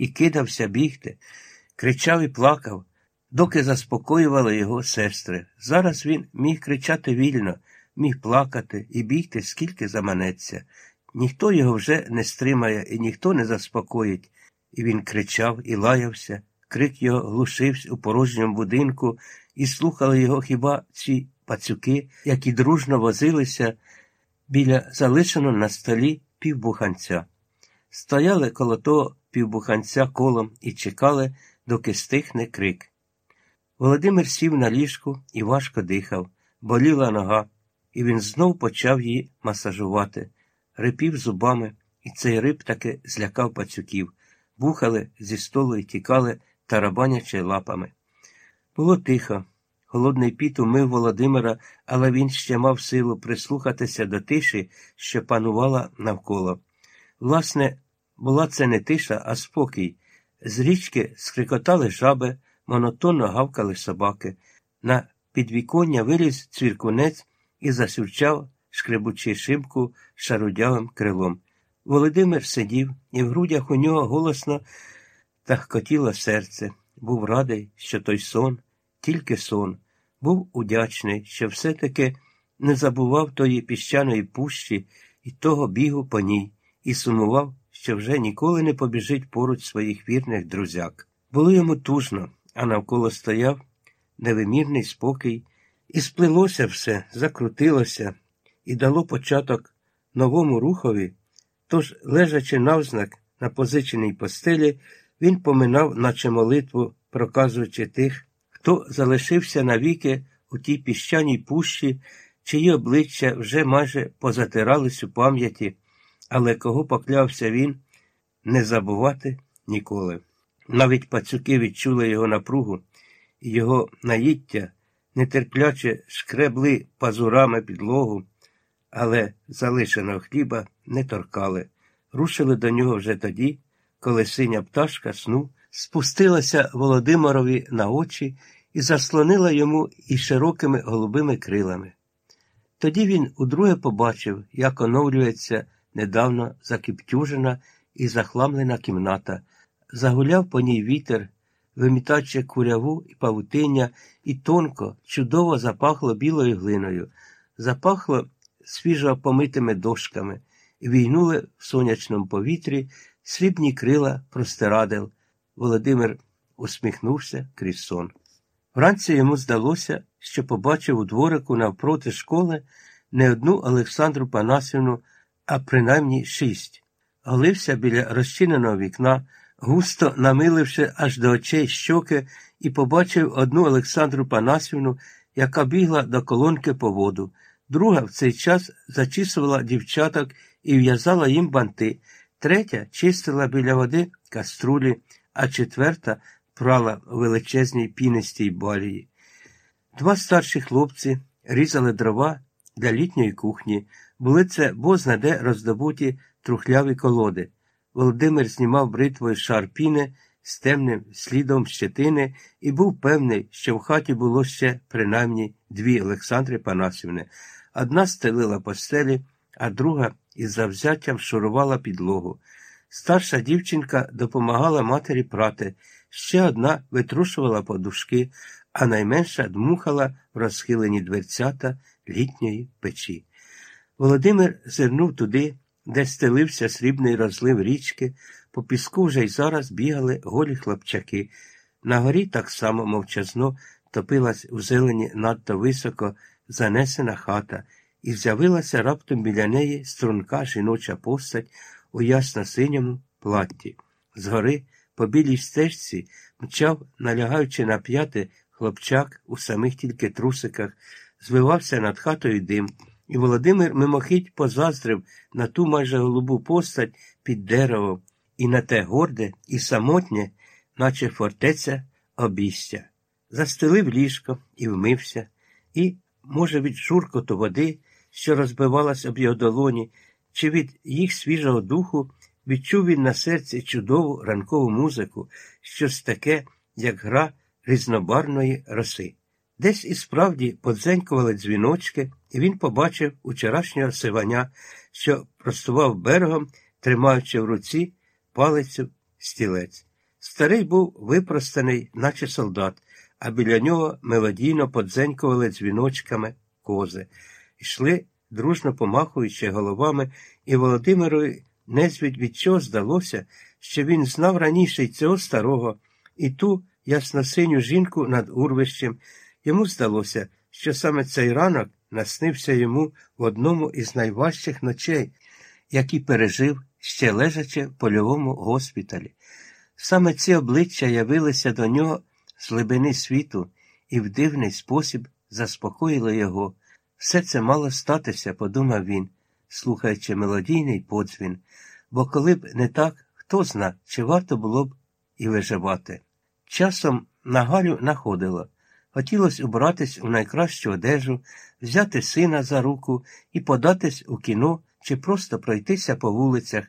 і кидався бігти, кричав і плакав, доки заспокоювали його сестри. Зараз він міг кричати вільно, міг плакати і бігти, скільки заманеться. Ніхто його вже не стримає і ніхто не заспокоїть. І він кричав і лаявся, крик його глушився у порожньому будинку, і слухали його хіба ці пацюки, які дружно возилися біля залишеного на столі півбуханця. Стояли коло того півбуханця колом і чекали, доки стихне крик. Володимир сів на ліжку і важко дихав, боліла нога, і він знов почав її масажувати, рипів зубами, і цей риб таки злякав пацюків, бухали зі столу і тікали, тарабанячи лапами. Було тихо. Голодний піт умив Володимира, але він ще мав силу прислухатися до тиші, що панувала навколо. Власне, була це не тиша, а спокій. З річки скрикотали жаби, монотонно гавкали собаки. На підвіконня виліз цвіркунець і засюрчав, шкребучи шибку шарудявим крилом. Володимир сидів, і в грудях у нього голосно тахкотіло серце. Був радий, що той сон, тільки сон, був удячний, що все-таки не забував тої піщаної пущі і того бігу по ній, і сумував, що вже ніколи не побіжить поруч своїх вірних друзяк. Було йому тужно, а навколо стояв невимірний спокій, і сплилося все, закрутилося і дало початок новому рухові. Тож, лежачи навзнак на позиченій постелі, він поминав, наче молитву, проказуючи тих, хто залишився навіки у тій піщаній пущі, чиї обличчя вже майже позатирались у пам'яті, але кого поклявся він не забувати ніколи. Навіть пацюки відчули його напругу, і його наїття нетерпляче шкребли пазурами підлогу, але залишеного хліба не торкали, рушили до нього вже тоді, коли синя пташка сну спустилася Володимирові на очі і заслонила йому і широкими голубими крилами. Тоді він удруге побачив, як оновлюється недавно закиптюжена і захламлена кімната, загуляв по ній вітер, вимітаючи куряву і павутиння, і тонко, чудово запахло білою глиною, запахло свіжо помитими дошками, і війнули в сонячному повітрі срібні крила простирадил. Володимир усміхнувся крізь сон. Вранці йому здалося, що побачив у дворику навпроти школи не одну Олександру Панасівну, а принаймні шість. Голився біля розчиненого вікна, густо намиливши аж до очей щоки, і побачив одну Олександру Панасівну, яка бігла до колонки по воду. Друга в цей час зачісувала дівчаток і в'язала їм банти, третя чистила біля води каструлі, а четверта прала величезній пінистій балії. Два старші хлопці різали дрова для літньої кухні, були це бозна де роздобуті трухляві колоди. Володимир знімав бритвою шар піни з темним слідом щетини і був певний, що в хаті було ще принаймні дві Олександри Панасівни. Одна стелила постелі, а друга із завзяттям шурувала підлогу. Старша дівчинка допомагала матері прати, ще одна витрушувала подушки, а найменша дмухала в розхилені дверцята літньої печі. Володимир зирнув туди, де стелився срібний розлив річки, по піску вже й зараз бігали голі хлопчаки. На горі так само мовчазно топилась у зелені надто високо занесена хата, і з'явилася раптом біля неї струнка жіноча постать у ясно-синьому платті. Згори, по білій стежці, мчав, налягаючи на п'яти, хлопчак у самих тільки трусиках, звивався над хатою дим, і Володимир мимохідь позаздрив на ту майже голубу постать під деревом, і на те горде і самотнє, наче фортеця обістя. Застелив ліжко і вмився, і, може, від шуркоту води, що розбивалась об його долоні, чи від їх свіжого духу відчув він на серці чудову ранкову музику, щось таке, як гра різнобарної роси. Десь і справді подзенькували дзвіночки, і він побачив учорашнього сиваня, що простував берегом, тримаючи в руці палицю стілець. Старий був випростаний, наче солдат, а біля нього мелодійно подзенькували дзвіночками кози. Йшли, дружно помахуючи головами, і Володимирові незвідь від чого здалося, що він знав раніше й цього старого, і ту ясносиню жінку над урвищем. Йому здалося, що саме цей ранок наснився йому в одному із найважчих ночей, які пережив, ще лежачи в польовому госпіталі. Саме ці обличчя явилися до нього з глибини світу і в дивний спосіб заспокоїли його. Все це мало статися, подумав він, слухаючи мелодійний подзвін, бо коли б не так, хто зна, чи варто було б і виживати. Часом на Галю находило. Хотілося убратись у найкращу одежу, взяти сина за руку і податись у кіно чи просто пройтися по вулицях,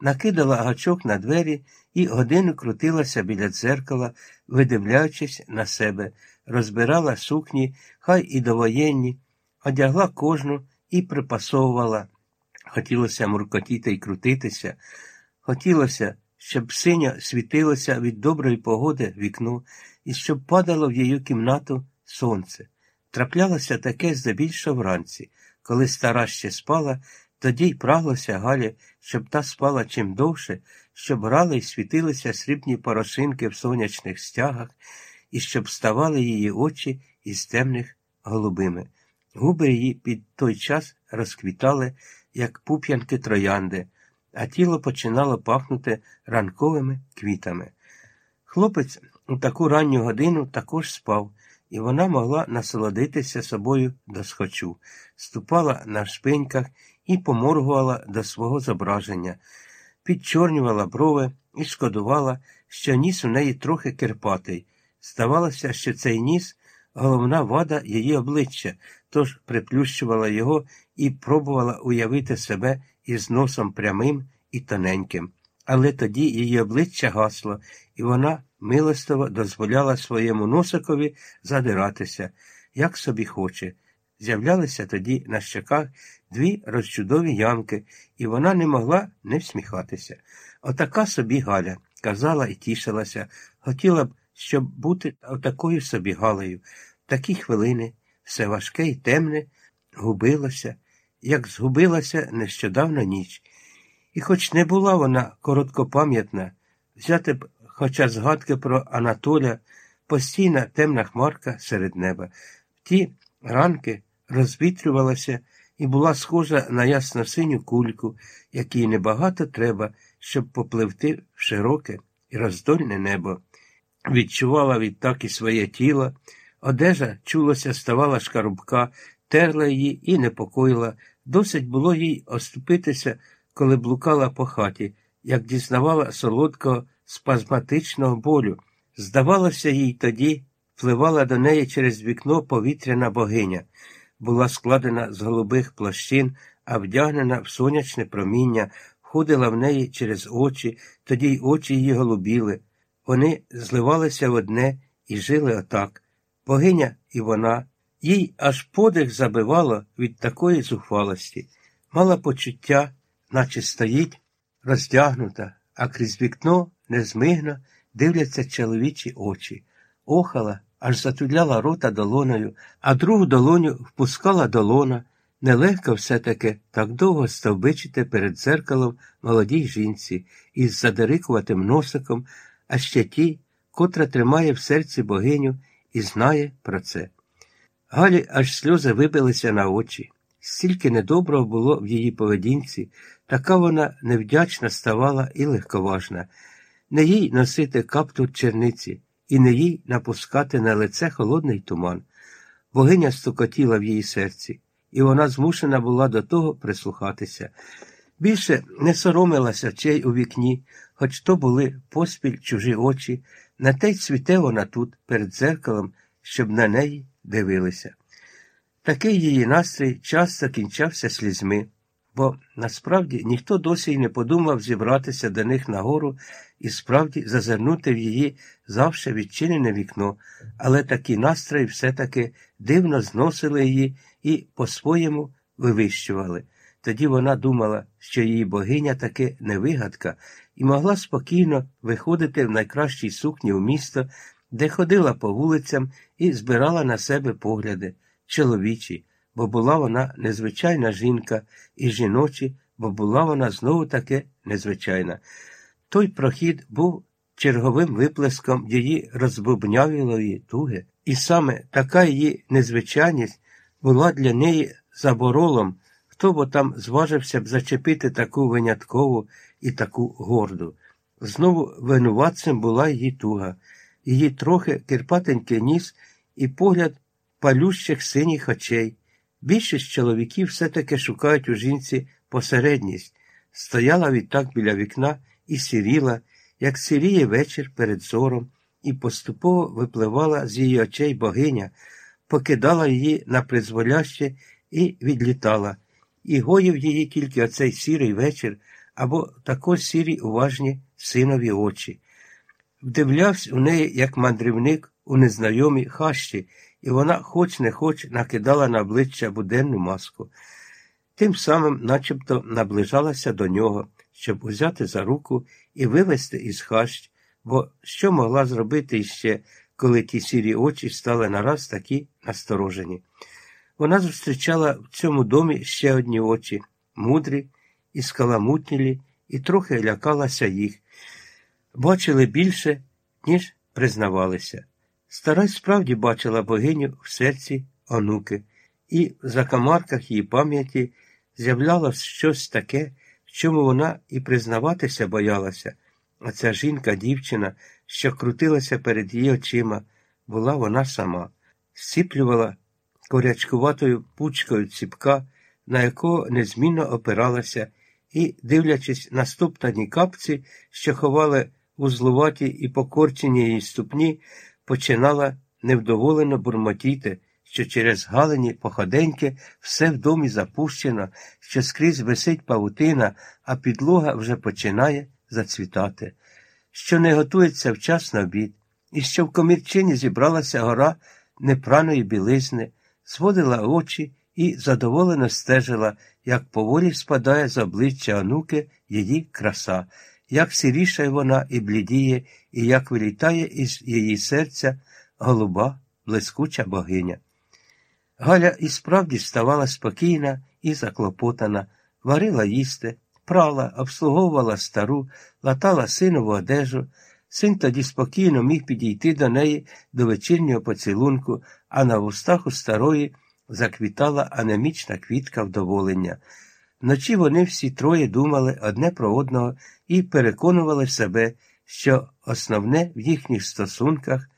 накидала гачок на двері і годину крутилася біля дзеркала, видивляючись на себе, розбирала сукні, хай і довоєнні, одягла кожну і припасовувала. Хотілося муркотіти й крутитися, хотілося, щоб синя світилося від доброї погоди вікно і щоб падало в її кімнату сонце. Траплялося таке здебільшого вранці, коли стара ще спала, тоді й праглося Галі, щоб та спала чим довше, щоб грали й світилися срібні порошинки в сонячних стягах, і щоб ставали її очі із темних голубими. Губи її під той час розквітали, як пуп'янки троянди, а тіло починало пахнути ранковими квітами. Хлопець у таку ранню годину також спав, і вона могла насолодитися собою до схочу, ступала на шпиньках і поморгувала до свого зображення, підчорнювала брови і шкодувала, що ніс у неї трохи кирпатий. Здавалося, що цей ніс головна вада її обличчя, тож приплющувала його і пробувала уявити себе із носом прямим і тоненьким. Але тоді її обличчя гасло, і вона милостиво дозволяла своєму носикові задиратися, як собі хоче. З'являлися тоді на щоках дві розчудові ямки, і вона не могла не всміхатися. Отака собі Галя, казала і тішилася, хотіла б, щоб бути отакою собі Галею. Такі хвилини, все важке і темне, губилося, як згубилася нещодавно ніч. І хоч не була вона короткопам'ятна, взяти б хоча згадки про Анатоля, постійна темна хмарка серед неба. В ті ранки розвітрювалася і була схожа на ясно синю кульку, якій небагато треба, щоб попливти в широке і роздольне небо. Відчувала відтак і своє тіло, одежа чулося, ставала шкарубка, терла її і непокоїла. Досить було їй оступитися, коли блукала по хаті, як дізнавала солодкого спазматичного болю. Здавалося, їй тоді впливала до неї через вікно повітряна богиня, була складена з голубих плащин, а вдягнена в сонячне проміння, входила в неї через очі, тоді й очі її голубіли. Вони зливалися в одне і жили отак. Богиня і вона, їй аж подих забивало від такої зухвалості, мала почуття, наче стоїть, роздягнута, а крізь вікно незмигно дивляться чоловічі очі, охала, аж затуляла рота долоною, а другу долоню впускала долона. Нелегко все-таки так довго стовбичити перед дзеркалом молодій жінці із задирикуватим носиком, а ще ті, котра тримає в серці богиню і знає про це. Галі аж сльози вибилися на очі. Стільки недоброго було в її поведінці, така вона невдячна ставала і легковажна не їй носити каптур черниці, і не їй напускати на лице холодний туман. Богиня стукотіла в її серці, і вона змушена була до того прислухатися. Більше не соромилася чей у вікні, хоч то були поспіль чужі очі, на те й цвіте вона тут, перед дзеркалом, щоб на неї дивилися. Такий її настрій часто кінчався слізьми бо насправді ніхто досі й не подумав зібратися до них нагору і справді зазирнути в її завше відчинене вікно, але такі настрої все-таки дивно зносили її і по-своєму вивищували. Тоді вона думала, що її богиня таки не вигадка, і могла спокійно виходити в найкращій сукні в місто, де ходила по вулицям і збирала на себе погляди, чоловічі, бо була вона незвичайна жінка, і жіночі, бо була вона знову таки незвичайна. Той прохід був черговим виплеском її розбубнявілої туги, і саме така її незвичайність була для неї заборолом, хто бо там зважився б зачепити таку виняткову і таку горду. Знову винуватцем була її туга, її трохи кирпатенький ніс і погляд палющих синіх очей. Більшість чоловіків все-таки шукають у жінці посередність, стояла відтак біля вікна і сіріла, як сіріє вечір перед зором, і поступово випливала з її очей богиня, покидала її на призволяще і відлітала, і гоїв її тільки оцей сірий вечір або також сірі уважні синові очі. Вдивлявся у неї, як мандрівник у незнайомій хащі, і вона, хоч не хоч, накидала на обличчя буденну маску. Тим самим начебто наближалася до нього, щоб узяти за руку і вивести із хащ, бо що могла зробити іще, коли ті сірі очі стали нараз такі насторожені. Вона зустрічала в цьому домі ще одні очі, мудрі і скаламутнілі, і трохи лякалася їх. Бачили більше, ніж признавалися. Стара справді бачила богиню в серці онуки, і в закамарках її пам'яті з'являлось щось таке, в чому вона і признаватися боялася, а ця жінка, дівчина, що крутилася перед її очима, була вона сама, зціплювала корячкуватою пучкою ціпка, на якого незмінно опиралася, і, дивлячись на стоптані капці, що ховали вузлуваті і покорчені її ступні, починала невдоволено бурмотіти, що через галині походеньки все в домі запущено, що скрізь висить павутина, а підлога вже починає зацвітати, що не готується вчасно обід, і що в комірчині зібралася гора непраної білизни, зводила очі і задоволено стежила, як поволі спадає з обличчя онуки її краса як сірішає вона і блідіє, і як вилітає із її серця голуба, блискуча богиня. Галя і справді ставала спокійна і заклопотана, варила їсти, прала, обслуговувала стару, латала синову одежу. Син тоді спокійно міг підійти до неї до вечірнього поцілунку, а на вустах у старої заквітала анемічна квітка вдоволення. Вночі вони всі троє думали одне про одного і переконували себе, що основне в їхніх стосунках